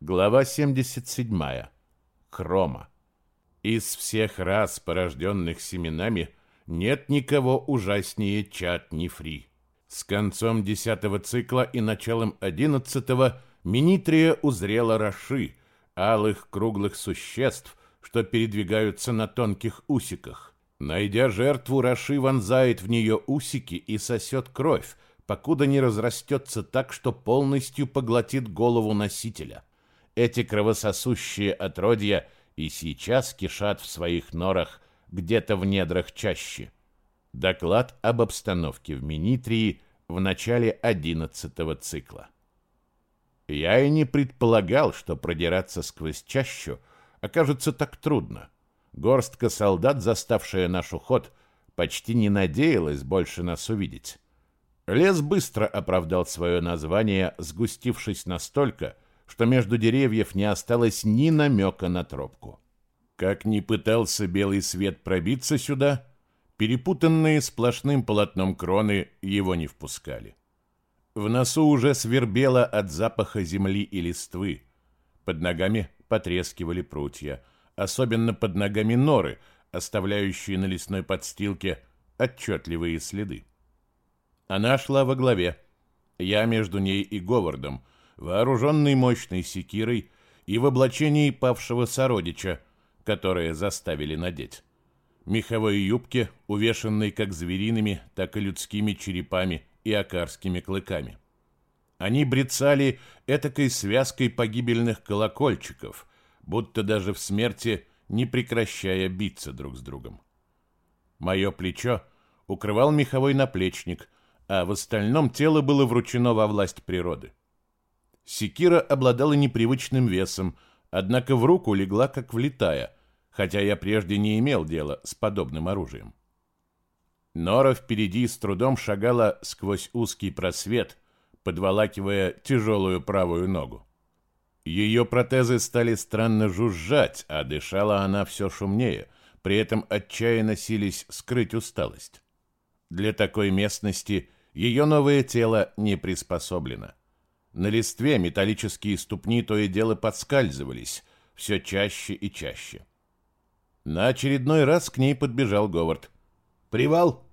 Глава 77. Хрома. Из всех рас, порожденных семенами, нет никого ужаснее чат Нефри. С концом десятого цикла и началом одиннадцатого Минитрия узрела Раши, алых круглых существ, что передвигаются на тонких усиках. Найдя жертву, Раши вонзает в нее усики и сосет кровь, покуда не разрастется так, что полностью поглотит голову носителя. Эти кровососущие отродья и сейчас кишат в своих норах где-то в недрах чаще. Доклад об обстановке в Минитрии в начале одиннадцатого цикла. Я и не предполагал, что продираться сквозь чащу окажется так трудно. Горстка солдат, заставшая наш уход, почти не надеялась больше нас увидеть. Лес быстро оправдал свое название, сгустившись настолько, что между деревьев не осталось ни намека на тропку. Как ни пытался белый свет пробиться сюда, перепутанные сплошным полотном кроны его не впускали. В носу уже свербело от запаха земли и листвы. Под ногами потрескивали прутья, особенно под ногами норы, оставляющие на лесной подстилке отчетливые следы. Она шла во главе. Я между ней и Говардом, вооруженный мощной секирой и в облачении павшего сородича, которое заставили надеть. Меховой юбке, увешанной как звериными, так и людскими черепами и акарскими клыками. Они брецали этакой связкой погибельных колокольчиков, будто даже в смерти не прекращая биться друг с другом. Мое плечо укрывал меховой наплечник, а в остальном тело было вручено во власть природы. Секира обладала непривычным весом, однако в руку легла как влитая, хотя я прежде не имел дела с подобным оружием. Нора впереди с трудом шагала сквозь узкий просвет, подволакивая тяжелую правую ногу. Ее протезы стали странно жужжать, а дышала она все шумнее, при этом отчаянно сились скрыть усталость. Для такой местности ее новое тело не приспособлено. На листве металлические ступни то и дело подскальзывались, все чаще и чаще. На очередной раз к ней подбежал Говард. «Привал!»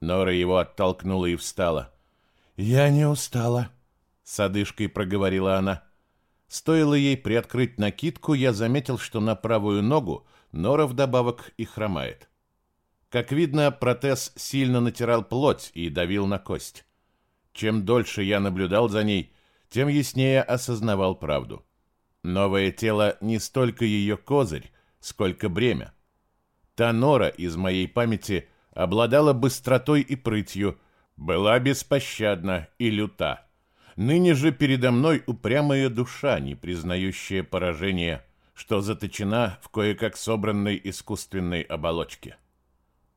Нора его оттолкнула и встала. «Я не устала», — с одышкой проговорила она. Стоило ей приоткрыть накидку, я заметил, что на правую ногу Нора вдобавок и хромает. Как видно, протез сильно натирал плоть и давил на кость. Чем дольше я наблюдал за ней, тем яснее осознавал правду. Новое тело не столько ее козырь, сколько бремя. Та нора из моей памяти обладала быстротой и прытью, была беспощадна и люта. Ныне же передо мной упрямая душа, не признающая поражения, что заточена в кое-как собранной искусственной оболочке.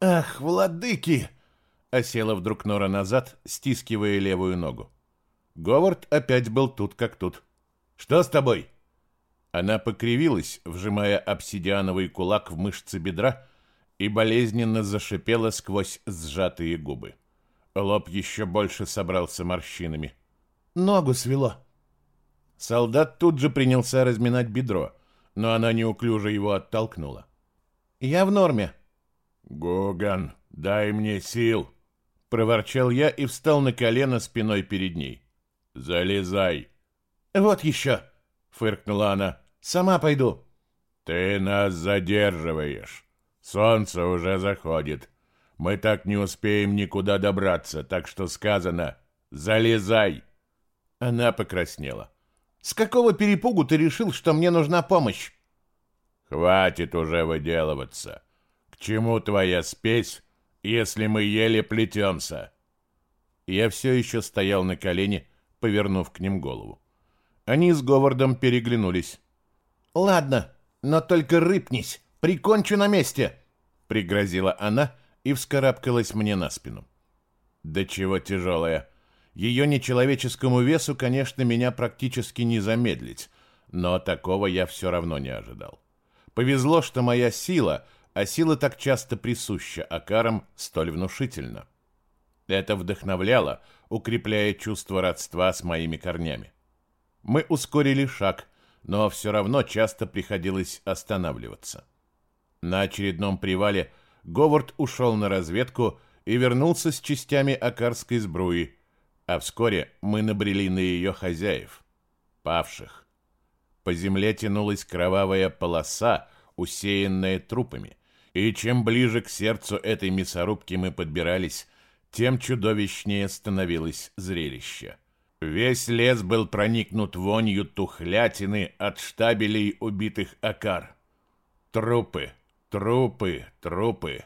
«Ах, владыки!» — осела вдруг Нора назад, стискивая левую ногу. Говард опять был тут как тут. «Что с тобой?» Она покривилась, вжимая обсидиановый кулак в мышцы бедра, и болезненно зашипела сквозь сжатые губы. Лоб еще больше собрался морщинами. «Ногу свело!» Солдат тут же принялся разминать бедро, но она неуклюже его оттолкнула. «Я в норме», «Гоган, дай мне сил!» — проворчал я и встал на колено спиной перед ней. «Залезай!» «Вот еще!» — фыркнула она. «Сама пойду». «Ты нас задерживаешь. Солнце уже заходит. Мы так не успеем никуда добраться, так что сказано «залезай». Она покраснела. «С какого перепугу ты решил, что мне нужна помощь?» «Хватит уже выделываться чему твоя спесь, если мы еле плетемся?» Я все еще стоял на колене, повернув к ним голову. Они с Говардом переглянулись. «Ладно, но только рыпнись, прикончу на месте!» Пригрозила она и вскарабкалась мне на спину. Да чего тяжелая. Ее нечеловеческому весу, конечно, меня практически не замедлить, но такого я все равно не ожидал. Повезло, что моя сила — а сила так часто присуща Акарам столь внушительно. Это вдохновляло, укрепляя чувство родства с моими корнями. Мы ускорили шаг, но все равно часто приходилось останавливаться. На очередном привале Говард ушел на разведку и вернулся с частями Акарской сбруи, а вскоре мы набрели на ее хозяев, павших. По земле тянулась кровавая полоса, усеянная трупами, и чем ближе к сердцу этой мясорубки мы подбирались, тем чудовищнее становилось зрелище. Весь лес был проникнут вонью тухлятины от штабелей убитых акар. Трупы, трупы, трупы.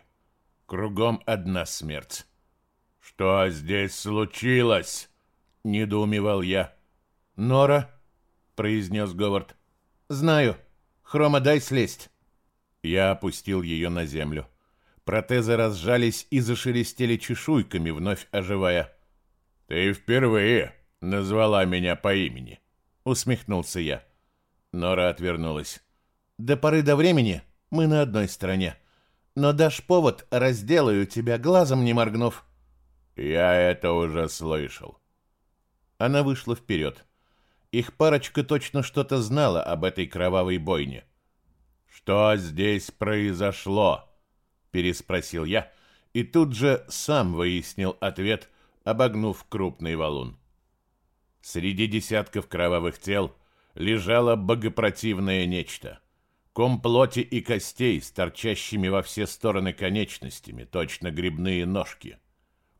Кругом одна смерть. «Что здесь случилось?» — недоумевал я. «Нора», — произнес Говард. «Знаю. Хрома, дай слезть». Я опустил ее на землю. Протезы разжались и зашелестели чешуйками, вновь оживая. «Ты впервые назвала меня по имени», — усмехнулся я. Нора отвернулась. «До поры до времени мы на одной стороне. Но дашь повод, разделаю тебя, глазом не моргнув». «Я это уже слышал». Она вышла вперед. Их парочка точно что-то знала об этой кровавой бойне. «Что здесь произошло?» переспросил я и тут же сам выяснил ответ, обогнув крупный валун. Среди десятков кровавых тел лежало богопротивное нечто. Ком плоти и костей с торчащими во все стороны конечностями, точно грибные ножки.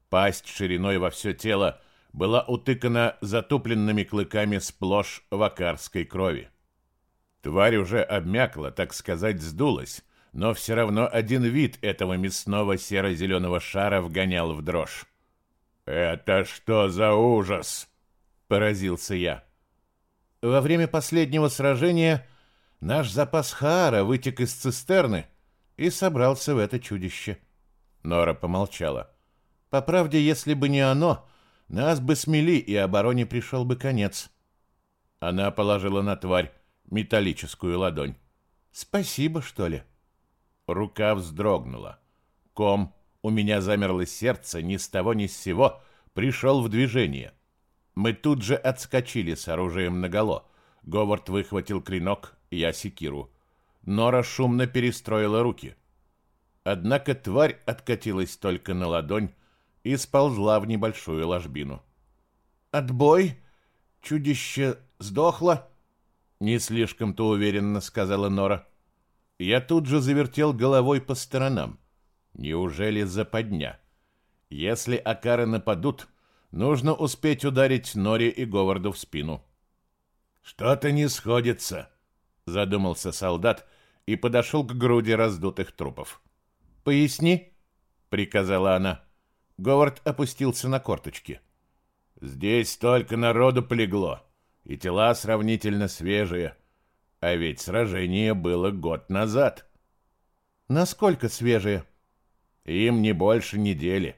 Пасть шириной во все тело была утыкана затупленными клыками сплошь вакарской крови. Тварь уже обмякла, так сказать, сдулась, но все равно один вид этого мясного серо-зеленого шара вгонял в дрожь. «Это что за ужас?» — поразился я. Во время последнего сражения наш запас хаара вытек из цистерны и собрался в это чудище. Нора помолчала. По правде, если бы не оно, нас бы смели, и обороне пришел бы конец. Она положила на тварь металлическую ладонь. Спасибо, что ли? — Рука вздрогнула. Ком, у меня замерло сердце, ни с того ни с сего, пришел в движение. Мы тут же отскочили с оружием наголо. Говард выхватил клинок, я секиру. Нора шумно перестроила руки. Однако тварь откатилась только на ладонь и сползла в небольшую ложбину. «Отбой? Чудище сдохло?» «Не слишком-то уверенно», — сказала Нора. Я тут же завертел головой по сторонам. Неужели западня? Если Акары нападут, нужно успеть ударить Нори и Говарду в спину. «Что-то не сходится», — задумался солдат и подошел к груди раздутых трупов. «Поясни», — приказала она. Говард опустился на корточки. «Здесь столько народу полегло, и тела сравнительно свежие. А ведь сражение было год назад. Насколько свежие? Им не больше недели.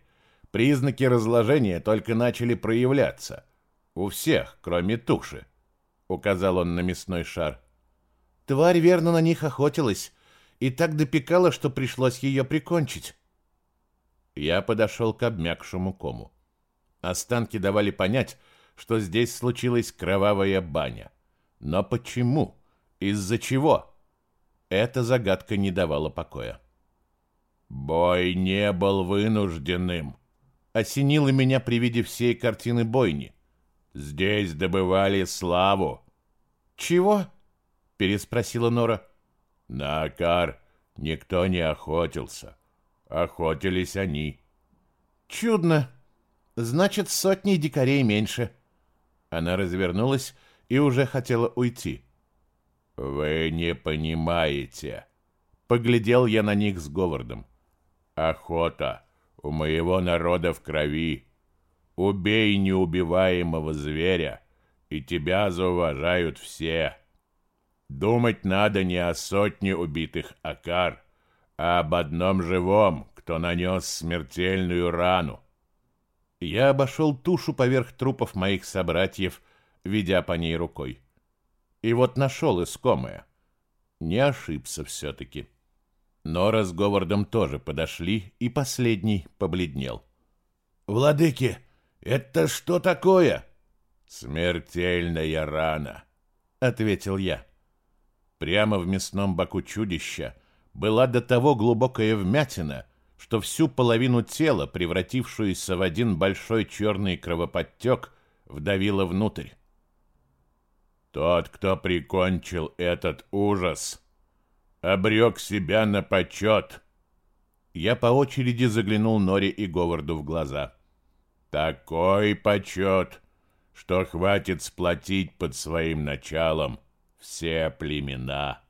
Признаки разложения только начали проявляться. У всех, кроме туши. Указал он на мясной шар. Тварь верно на них охотилась и так допекала, что пришлось ее прикончить. Я подошел к обмякшему кому. Останки давали понять, что здесь случилась кровавая баня. Но почему? Из-за чего? Эта загадка не давала покоя. Бой не был вынужденным. Осенило меня при виде всей картины бойни. Здесь добывали славу. Чего? переспросила Нора. На Акар никто не охотился. Охотились они. Чудно. Значит, сотни дикарей меньше. Она развернулась и уже хотела уйти. «Вы не понимаете». Поглядел я на них с Говардом. «Охота у моего народа в крови. Убей неубиваемого зверя, и тебя зауважают все. Думать надо не о сотне убитых акар, а об одном живом, кто нанес смертельную рану. Я обошел тушу поверх трупов моих собратьев, ведя по ней рукой. И вот нашел искомое. Не ошибся все-таки. Нора с тоже подошли, и последний побледнел. «Владыки, это что такое?» «Смертельная рана», — ответил я. Прямо в мясном боку чудища была до того глубокая вмятина, что всю половину тела, превратившуюся в один большой черный кровоподтек, вдавило внутрь. Тот, кто прикончил этот ужас, обрек себя на почет. Я по очереди заглянул Нори и Говарду в глаза. Такой почет, что хватит сплотить под своим началом все племена.